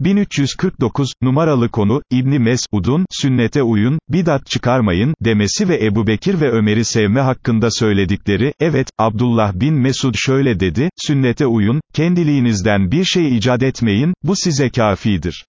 1349, numaralı konu, İbni Mesud'un, sünnete uyun, bidat çıkarmayın, demesi ve Ebu Bekir ve Ömer'i sevme hakkında söyledikleri, evet, Abdullah bin Mesud şöyle dedi, sünnete uyun, kendiliğinizden bir şey icat etmeyin, bu size kafidir.